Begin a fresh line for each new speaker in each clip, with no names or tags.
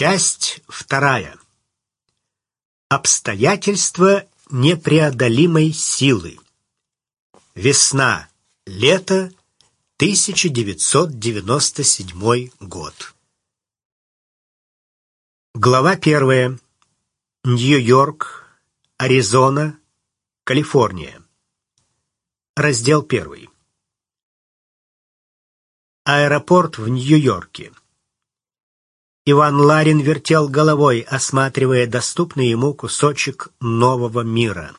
Часть вторая. Обстоятельства непреодолимой силы. Весна, лето, 1997 год. Глава первая. Нью-Йорк, Аризона, Калифорния. Раздел первый. Аэропорт в Нью-Йорке. Иван Ларин вертел головой, осматривая доступный ему кусочек нового мира.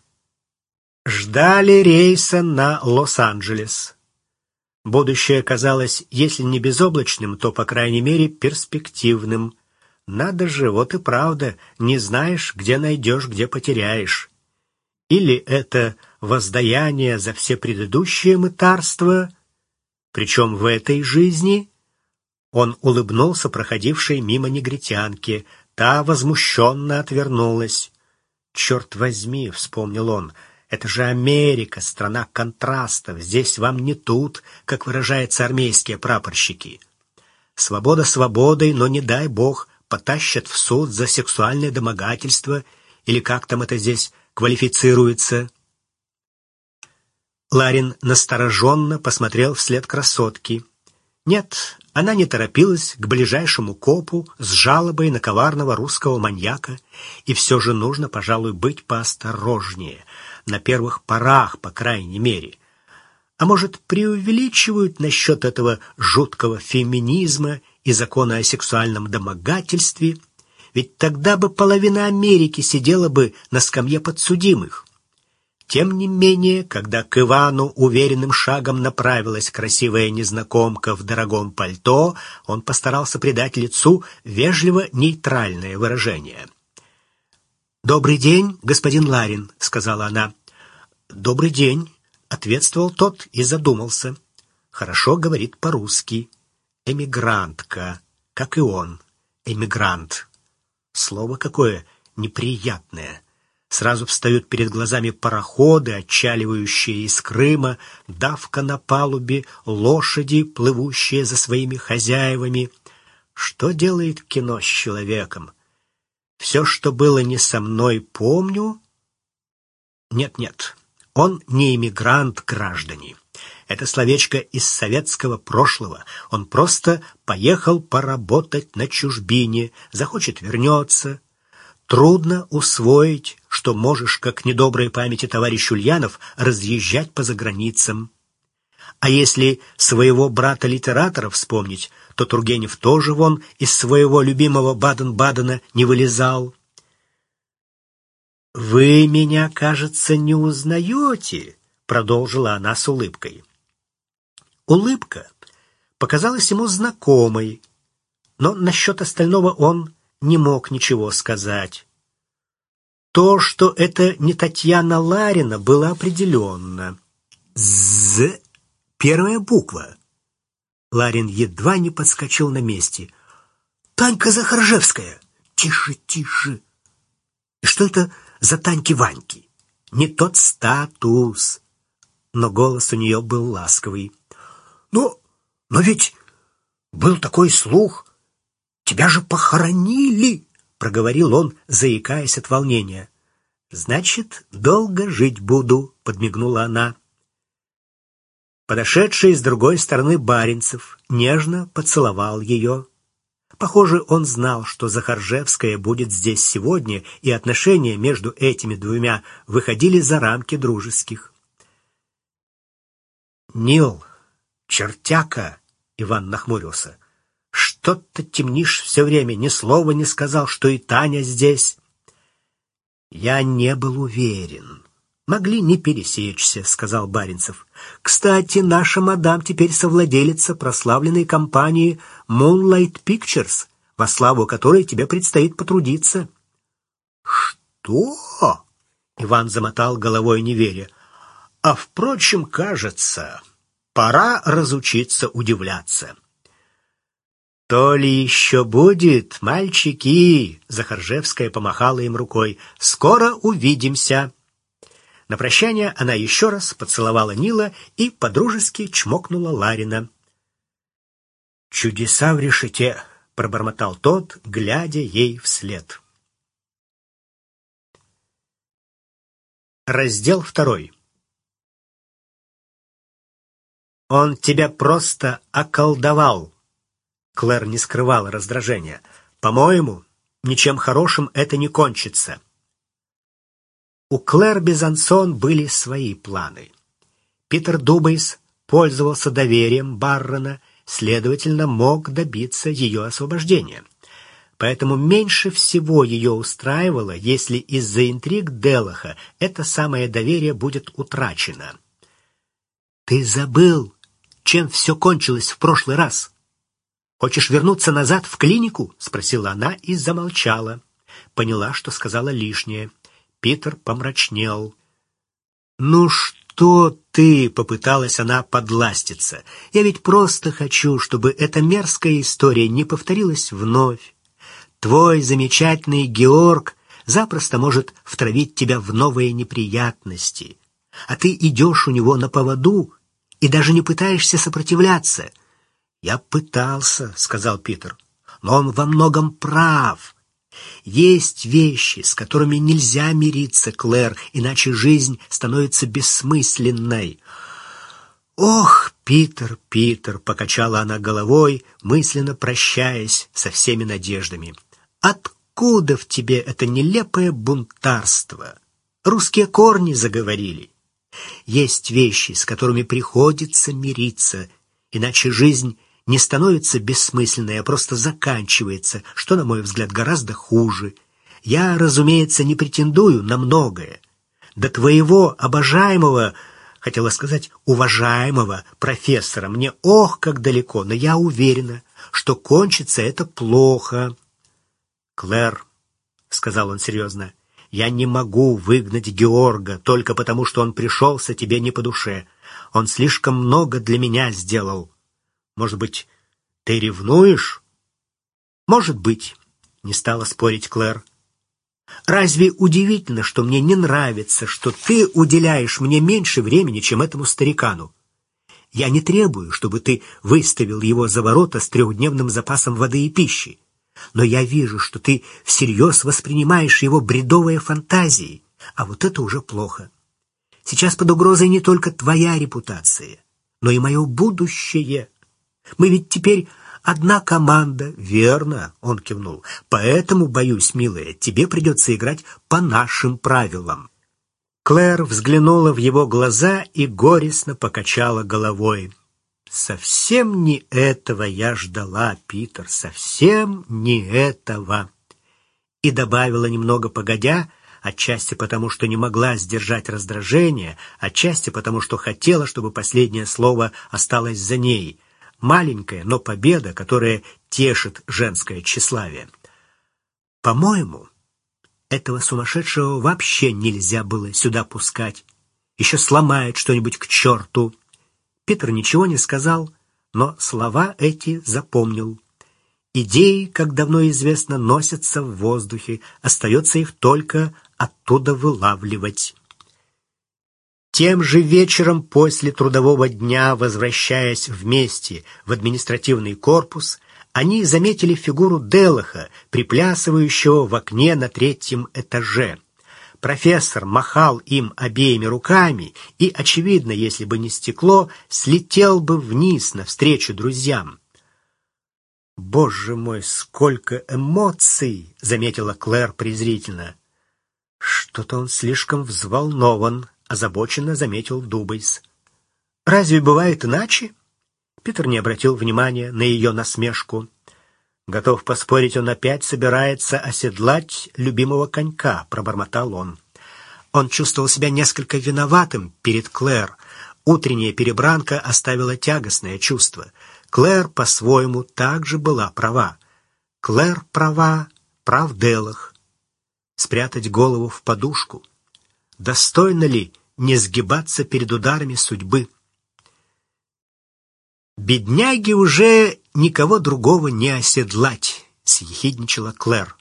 Ждали рейса на Лос-Анджелес. Будущее казалось, если не безоблачным, то, по крайней мере, перспективным. Надо же, вот и правда, не знаешь, где найдешь, где потеряешь. Или это воздаяние за все предыдущие мытарства, причем в этой жизни он улыбнулся проходившей мимо негритянке. Та возмущенно отвернулась. «Черт возьми!» — вспомнил он. «Это же Америка, страна контрастов. Здесь вам не тут, как выражаются армейские прапорщики. Свобода свободой, но не дай бог, потащат в суд за сексуальное домогательство или как там это здесь квалифицируется». Ларин настороженно посмотрел вслед красотки. Нет, она не торопилась к ближайшему копу с жалобой на коварного русского маньяка, и все же нужно, пожалуй, быть поосторожнее, на первых порах, по крайней мере. А может, преувеличивают насчет этого жуткого феминизма и закона о сексуальном домогательстве? Ведь тогда бы половина Америки сидела бы на скамье подсудимых. Тем не менее, когда к Ивану уверенным шагом направилась красивая незнакомка в дорогом пальто, он постарался придать лицу вежливо-нейтральное выражение. «Добрый день, господин Ларин», — сказала она. «Добрый день», — ответствовал тот и задумался. «Хорошо говорит по-русски. Эмигрантка, как и он. Эмигрант. Слово какое неприятное». Сразу встают перед глазами пароходы, отчаливающие из Крыма, давка на палубе, лошади, плывущие за своими хозяевами. Что делает кино с человеком? Все, что было не со мной, помню. Нет-нет, он не иммигрант, граждане. Это словечко из советского прошлого. Он просто поехал поработать на чужбине, захочет вернется, Трудно усвоить, что можешь, как недоброй памяти товарищ Ульянов, разъезжать по заграницам. А если своего брата-литератора вспомнить, то Тургенев тоже вон из своего любимого Баден-Бадена не вылезал. «Вы меня, кажется, не узнаете», — продолжила она с улыбкой. Улыбка показалась ему знакомой, но насчет остального он не мог ничего сказать. То, что это не Татьяна Ларина, было определенно. «З» — первая буква. Ларин едва не подскочил на месте. «Танька Захаржевская!» «Тише, тише!» «И что это за Таньки-Ваньки?» «Не тот статус!» Но голос у нее был ласковый. «Но, но ведь был такой слух, Тебя же похоронили!» — проговорил он, заикаясь от волнения. «Значит, долго жить буду», — подмигнула она. Подошедший с другой стороны Баренцев нежно поцеловал ее. Похоже, он знал, что Захаржевская будет здесь сегодня, и отношения между этими двумя выходили за рамки дружеских. «Нил, чертяка!» — Иван нахмурился — что-то темнишь все время, ни слова не сказал, что и Таня здесь. Я не был уверен. Могли не пересечься, сказал Баринцев. Кстати, наша мадам теперь совладелица прославленной компании Moonlight Pictures, во славу которой тебе предстоит потрудиться. Что? Иван замотал головой, не веря. А впрочем, кажется, пора разучиться удивляться. «То ли еще будет, мальчики!» Захаржевская помахала им рукой. «Скоро увидимся!» На прощание она еще раз поцеловала Нила и подружески чмокнула Ларина. «Чудеса в решете!» — пробормотал тот, глядя ей вслед. Раздел второй. Он тебя просто околдовал. Клэр не скрывала раздражения. По-моему, ничем хорошим это не кончится. У Клэр Безансон были свои планы. Питер Дубейс пользовался доверием Баррона, следовательно, мог добиться ее освобождения. Поэтому меньше всего ее устраивало, если из-за интриг Делаха это самое доверие будет утрачено. «Ты забыл, чем все кончилось в прошлый раз?» «Хочешь вернуться назад в клинику?» — спросила она и замолчала. Поняла, что сказала лишнее. Питер помрачнел. «Ну что ты?» — попыталась она подластиться. «Я ведь просто хочу, чтобы эта мерзкая история не повторилась вновь. Твой замечательный Георг запросто может втравить тебя в новые неприятности, а ты идешь у него на поводу и даже не пытаешься сопротивляться». «Я пытался», — сказал Питер, — «но он во многом прав». Есть вещи, с которыми нельзя мириться, Клэр, иначе жизнь становится бессмысленной. Ох, Питер, Питер, покачала она головой, мысленно прощаясь со всеми надеждами. Откуда в тебе это нелепое бунтарство? Русские корни заговорили. Есть вещи, с которыми приходится мириться, иначе жизнь не становится бессмысленной, а просто заканчивается, что, на мой взгляд, гораздо хуже. Я, разумеется, не претендую на многое. До твоего обожаемого, хотела сказать, уважаемого профессора мне ох, как далеко, но я уверена, что кончится это плохо. Клэр, — сказал он серьезно, — я не могу выгнать Георга только потому, что он пришелся тебе не по душе. Он слишком много для меня сделал. Может быть, ты ревнуешь? Может быть, не стала спорить Клэр. Разве удивительно, что мне не нравится, что ты уделяешь мне меньше времени, чем этому старикану? Я не требую, чтобы ты выставил его за ворота с трехдневным запасом воды и пищи. Но я вижу, что ты всерьез воспринимаешь его бредовые фантазии, а вот это уже плохо. Сейчас под угрозой не только твоя репутация, но и мое будущее. Мы ведь теперь одна команда, верно?» — он кивнул. «Поэтому, боюсь, милая, тебе придется играть по нашим правилам». Клэр взглянула в его глаза и горестно покачала головой. «Совсем не этого я ждала, Питер, совсем не этого!» И добавила немного погодя, отчасти потому, что не могла сдержать раздражение, отчасти потому, что хотела, чтобы последнее слово осталось за ней — маленькая, но победа, которая тешит женское тщеславие. По-моему, этого сумасшедшего вообще нельзя было сюда пускать. Еще сломает что-нибудь к черту. Питер ничего не сказал, но слова эти запомнил. Идеи, как давно известно, носятся в воздухе, остается их только оттуда вылавливать. Тем же вечером после трудового дня, возвращаясь вместе в административный корпус, они заметили фигуру Делаха, приплясывающего в окне на третьем этаже. Профессор махал им обеими руками и, очевидно, если бы не стекло, слетел бы вниз навстречу друзьям. «Боже мой, сколько эмоций!» — заметила Клэр презрительно. «Что-то он слишком взволнован», озабоченно заметил Дубайс. «Разве бывает иначе?» Питер не обратил внимания на ее насмешку. «Готов поспорить, он опять собирается оседлать любимого конька», — пробормотал он. Он чувствовал себя несколько виноватым перед Клэр. Утренняя перебранка оставила тягостное чувство. Клэр по-своему также была права. Клэр права, прав Делах. Спрятать голову в подушку. Достойно ли не сгибаться перед ударами судьбы. «Бедняги уже никого другого не оседлать», — съехидничала Клэр.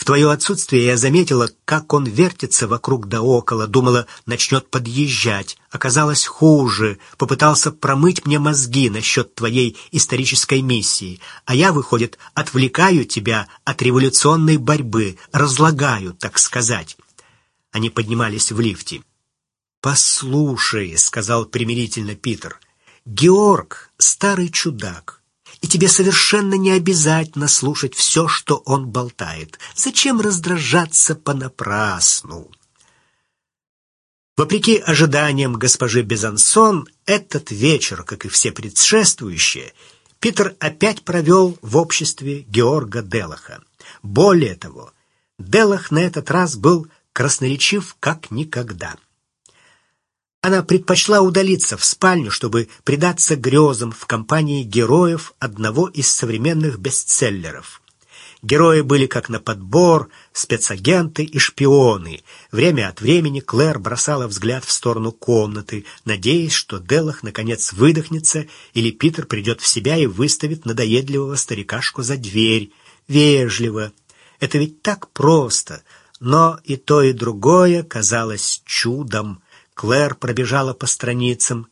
В твое отсутствие я заметила, как он вертится вокруг да около, думала, начнет подъезжать. Оказалось хуже, попытался промыть мне мозги насчет твоей исторической миссии. А я, выходит, отвлекаю тебя от революционной борьбы, разлагаю, так сказать. Они поднимались в лифте. «Послушай», — сказал примирительно Питер, — «Георг — старый чудак и тебе совершенно не обязательно слушать все, что он болтает. Зачем раздражаться понапрасну? Вопреки ожиданиям госпожи Безансон, этот вечер, как и все предшествующие, Питер опять провел в обществе Георга Делаха. Более того, Делах на этот раз был красноречив как никогда. Она предпочла удалиться в спальню, чтобы предаться грезам в компании героев одного из современных бестселлеров. Герои были как на подбор, спецагенты и шпионы. Время от времени Клэр бросала взгляд в сторону комнаты, надеясь, что Делах наконец выдохнется или Питер придет в себя и выставит надоедливого старикашку за дверь. Вежливо. Это ведь так просто. Но и то, и другое казалось чудом. Клэр пробежала по страницам.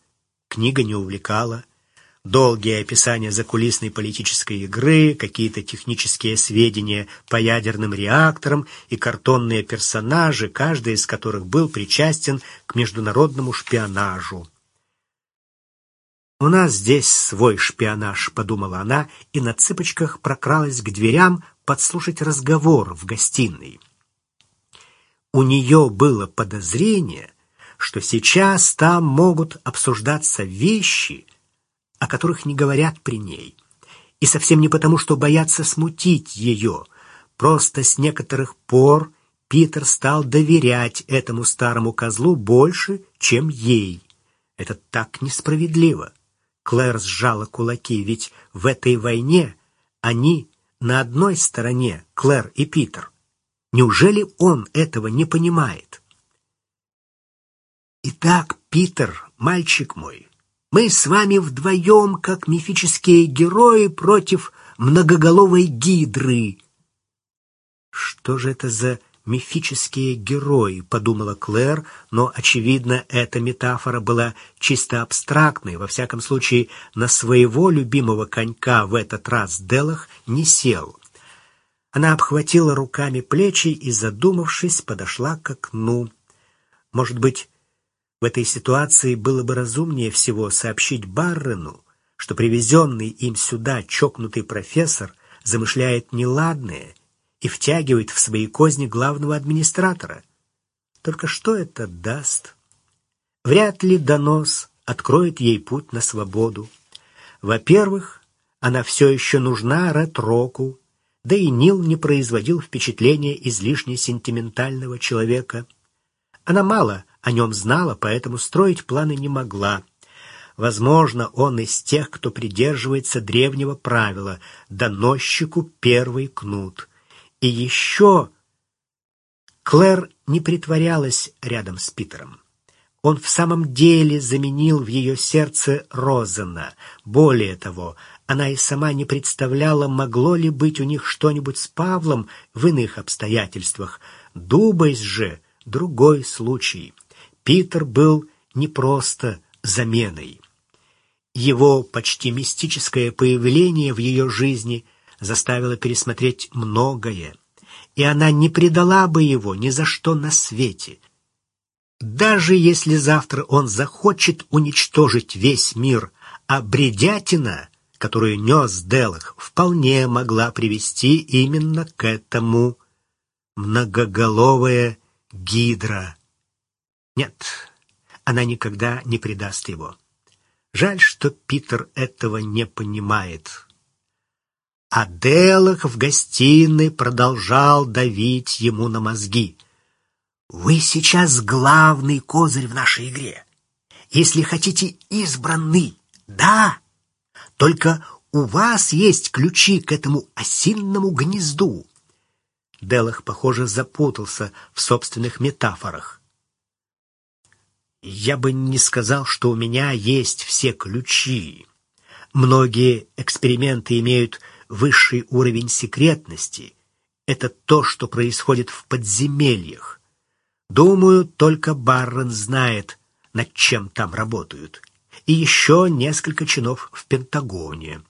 Книга не увлекала. Долгие описания закулисной политической игры, какие-то технические сведения по ядерным реакторам и картонные персонажи, каждый из которых был причастен к международному шпионажу. «У нас здесь свой шпионаж», — подумала она, и на цыпочках прокралась к дверям подслушать разговор в гостиной. У нее было подозрение, что сейчас там могут обсуждаться вещи, о которых не говорят при ней. И совсем не потому, что боятся смутить ее. Просто с некоторых пор Питер стал доверять этому старому козлу больше, чем ей. Это так несправедливо. Клэр сжала кулаки, ведь в этой войне они на одной стороне, Клэр и Питер. Неужели он этого не понимает? Итак, Питер, мальчик мой, мы с вами вдвоем, как мифические герои против многоголовой гидры. Что же это за мифические герои, подумала Клэр, но, очевидно, эта метафора была чисто абстрактной. Во всяком случае, на своего любимого конька в этот раз Делах не сел. Она обхватила руками плечи и, задумавшись, подошла к окну. Может быть, в этой ситуации было бы разумнее всего сообщить Баррену, что привезенный им сюда чокнутый профессор замышляет неладное и втягивает в свои козни главного администратора. Только что это даст? Вряд ли донос откроет ей путь на свободу. Во-первых, она все еще нужна Ретроку, да и Нил не производил впечатления излишне сентиментального человека. Она мало о нем знала, поэтому строить планы не могла. Возможно, он из тех, кто придерживается древнего правила «доносчику первый кнут». И еще Клэр не притворялась рядом с Питером. Он в самом деле заменил в ее сердце Розена. Более того, она и сама не представляла, могло ли быть у них что-нибудь с Павлом в иных обстоятельствах. Дубайс же — другой случай. Питер был не просто заменой. Его почти мистическое появление в ее жизни заставило пересмотреть многое, и она не предала бы его ни за что на свете. Даже если завтра он захочет уничтожить весь мир, а бредятина, которую нес Делах, вполне могла привести именно к этому многоголовая гидра. Нет, она никогда не предаст его. Жаль, что Питер этого не понимает. А Делах в гостиной продолжал давить ему на мозги. «Вы сейчас главный козырь в нашей игре. Если хотите, избранный. Да, только у вас есть ключи к этому осинному гнезду». Делах, похоже, запутался в собственных метафорах. Я бы не сказал, что у меня есть все ключи. Многие эксперименты имеют высший уровень секретности, это то, что происходит в подземельях. Думаю, только Баррон знает, над чем там работают. И еще несколько чинов в Пентагоне.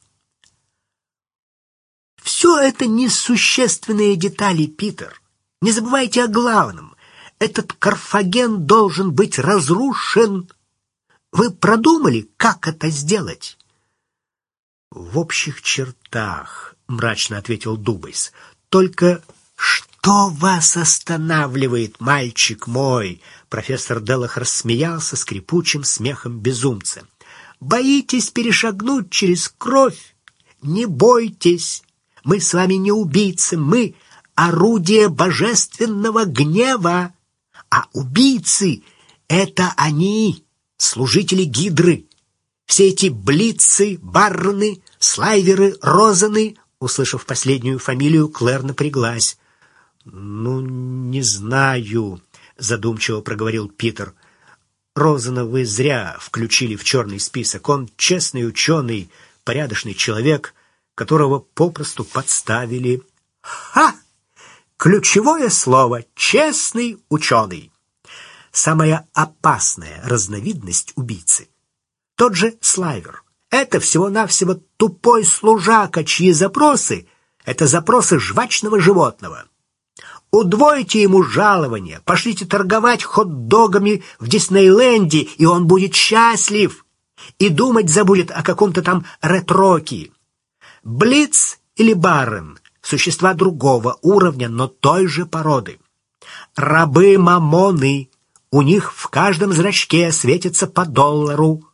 Все это несущественные детали, Питер. Не забывайте о главном. Этот Карфаген должен быть разрушен. Вы продумали, как это сделать? В общих чертах, мрачно ответил Дубайс. Только что вас останавливает, мальчик мой? Профессор Делах рассмеялся скрипучим смехом безумца. Боитесь перешагнуть через кровь? Не бойтесь. Мы с вами не убийцы, мы орудие божественного гнева. А убийцы — это они, служители Гидры. Все эти блицы, барны, слайверы, розаны, услышав последнюю фамилию, Клэр напряглась. «Ну, не знаю», — задумчиво проговорил Питер. «Розана вы зря включили в черный список. Он честный ученый, порядочный человек, которого попросту подставили». «Ха!» Ключевое слово «честный ученый». Самая опасная разновидность убийцы. Тот же Слайвер. Это всего-навсего тупой служака, чьи запросы — это запросы жвачного животного. Удвойте ему жалование, пошлите торговать хот-догами в Диснейленде, и он будет счастлив. И думать забудет о каком-то там ретроке. Блиц или Баррен существа другого уровня, но той же породы. Рабы мамоны, у них в каждом зрачке светится по доллару.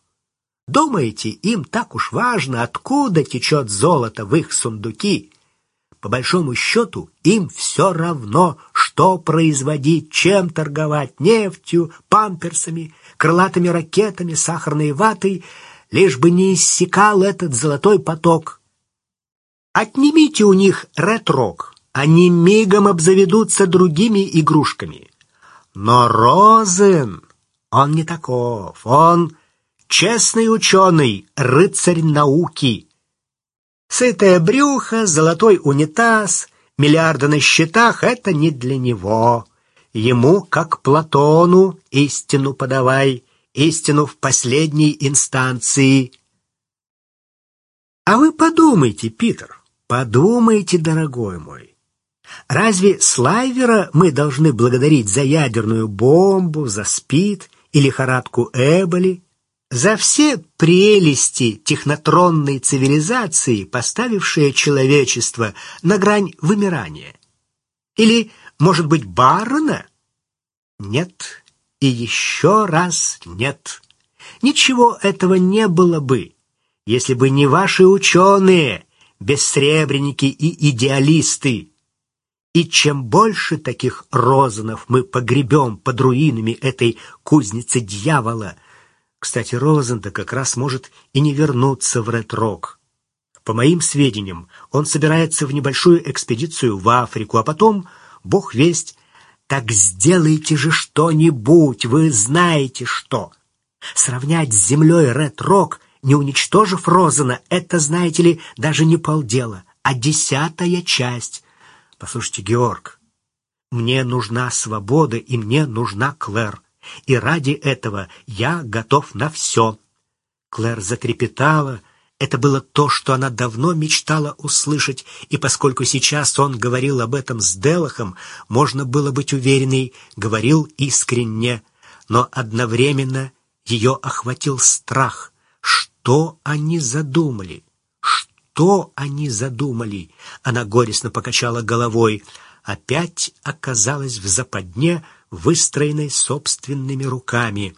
Думаете, им так уж важно, откуда течет золото в их сундуки? По большому счету, им все равно, что производить, чем торговать нефтью, памперсами, крылатыми ракетами, сахарной ватой, лишь бы не иссякал этот золотой поток. Отнимите у них ретрок, они мигом обзаведутся другими игрушками. Но Розен, он не таков, он честный ученый, рыцарь науки. Сытое брюхо, золотой унитаз, миллиарды на счетах — это не для него. Ему, как Платону, истину подавай, истину в последней инстанции. А вы подумайте, Питер, Подумайте, дорогой мой, разве Слайвера мы должны благодарить за ядерную бомбу, за СПИД и лихорадку Эболи, за все прелести технотронной цивилизации, поставившие человечество на грань вымирания? Или, может быть, Баррона? Нет и еще раз нет. Ничего этого не было бы, если бы не ваши ученые, бессребреники и идеалисты. И чем больше таких розанов мы погребем под руинами этой кузницы дьявола, кстати, Розен-то как раз может и не вернуться в Ред-Рок. По моим сведениям, он собирается в небольшую экспедицию в Африку, а потом, бог весть, так сделайте же что-нибудь, вы знаете что. Сравнять с землей Ред-Рок не уничтожив Розена, это, знаете ли, даже не полдела, а десятая часть. Послушайте, Георг, мне нужна свобода и мне нужна Клэр. И ради этого я готов на все. Клэр затрепетала. Это было то, что она давно мечтала услышать, и поскольку сейчас он говорил об этом с Делахом, можно было быть уверенной, говорил искренне, но одновременно ее охватил страх. Что они задумали? Что они задумали? Она горестно покачала головой. Опять оказалась в западне, выстроенной собственными руками.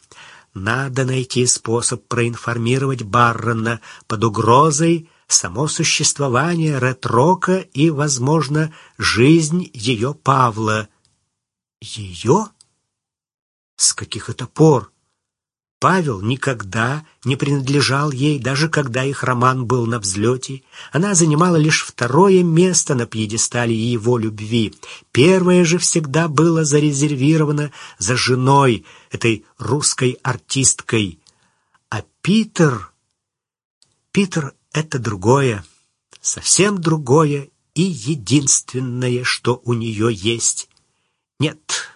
Надо найти способ проинформировать Баррона под угрозой само существование Ретрока и, возможно, жизнь ее Павла. Ее? С каких это пор? Павел никогда не принадлежал ей, даже когда их роман был на взлете. Она занимала лишь второе место на пьедестале его любви. Первое же всегда было зарезервировано за женой, этой русской артисткой. А Питер... Питер — это другое, совсем другое и единственное, что у нее есть. Нет,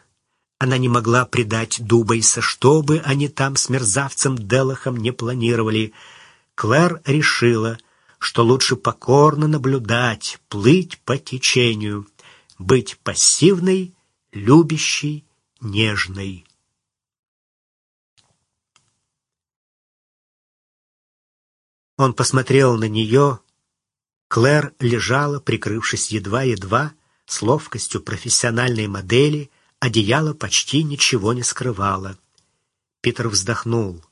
она не могла предать Дубайса, что бы они там с мерзавцем Делахом не планировали. Клэр решила, что лучше покорно наблюдать, плыть по течению, быть пассивной, любящей, нежной. Он посмотрел на нее. Клэр лежала, прикрывшись едва-едва, с ловкостью профессиональной модели, одеяло почти ничего не скрывало. Питер вздохнул.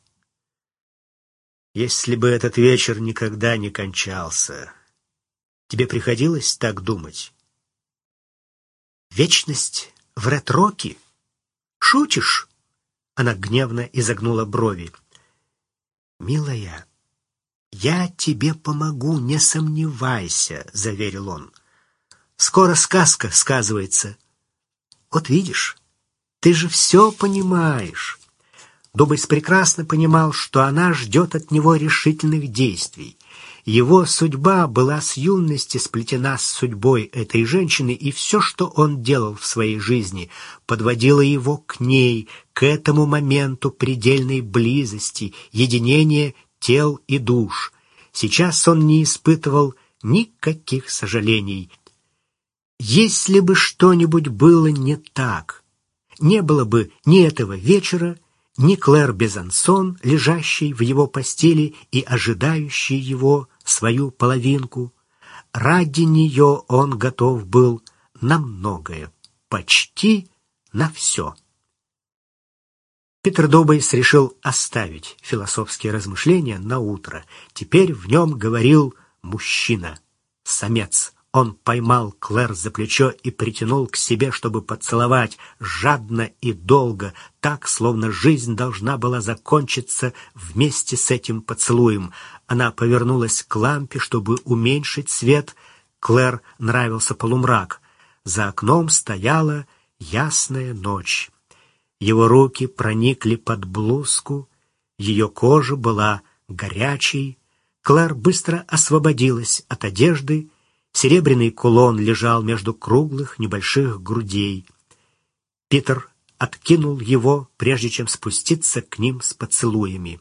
«Если бы этот вечер никогда не кончался, тебе приходилось так думать?» «Вечность в ретроке? Шутишь?» Она гневно изогнула брови. «Милая, я тебе помогу, не сомневайся», — заверил он. «Скоро сказка сказывается. Вот видишь, ты же все понимаешь». Дубайс прекрасно понимал, что она ждет от него решительных действий. Его судьба была с юности сплетена с судьбой этой женщины, и все, что он делал в своей жизни, подводило его к ней, к этому моменту предельной близости, единения тел и душ. Сейчас он не испытывал никаких сожалений. Если бы что-нибудь было не так, не было бы ни этого вечера, ни Клэр Безансон, лежащей в его постели и ожидающей его свою половинку. Ради нее он готов был на многое, почти на все. Питер Добейс решил оставить философские размышления на утро. Теперь в нем говорил мужчина, самец. Он поймал Клэр за плечо и притянул к себе, чтобы поцеловать, жадно и долго, так, словно жизнь должна была закончиться вместе с этим поцелуем. Она повернулась к лампе, чтобы уменьшить свет. Клэр нравился полумрак. За окном стояла ясная ночь. Его руки проникли под блузку, ее кожа была горячей. Клэр быстро освободилась от одежды Серебряный кулон лежал между круглых небольших грудей. Питер откинул его, прежде чем спуститься к ним с поцелуями.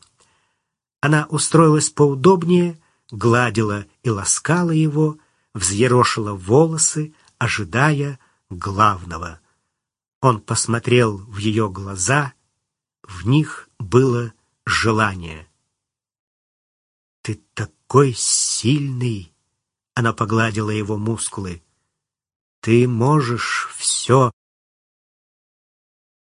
Она устроилась поудобнее, гладила и ласкала его, взъерошила волосы, ожидая главного. Он посмотрел в ее глаза, в них было желание. «Ты такой сильный!» Она погладила его мускулы. «Ты можешь все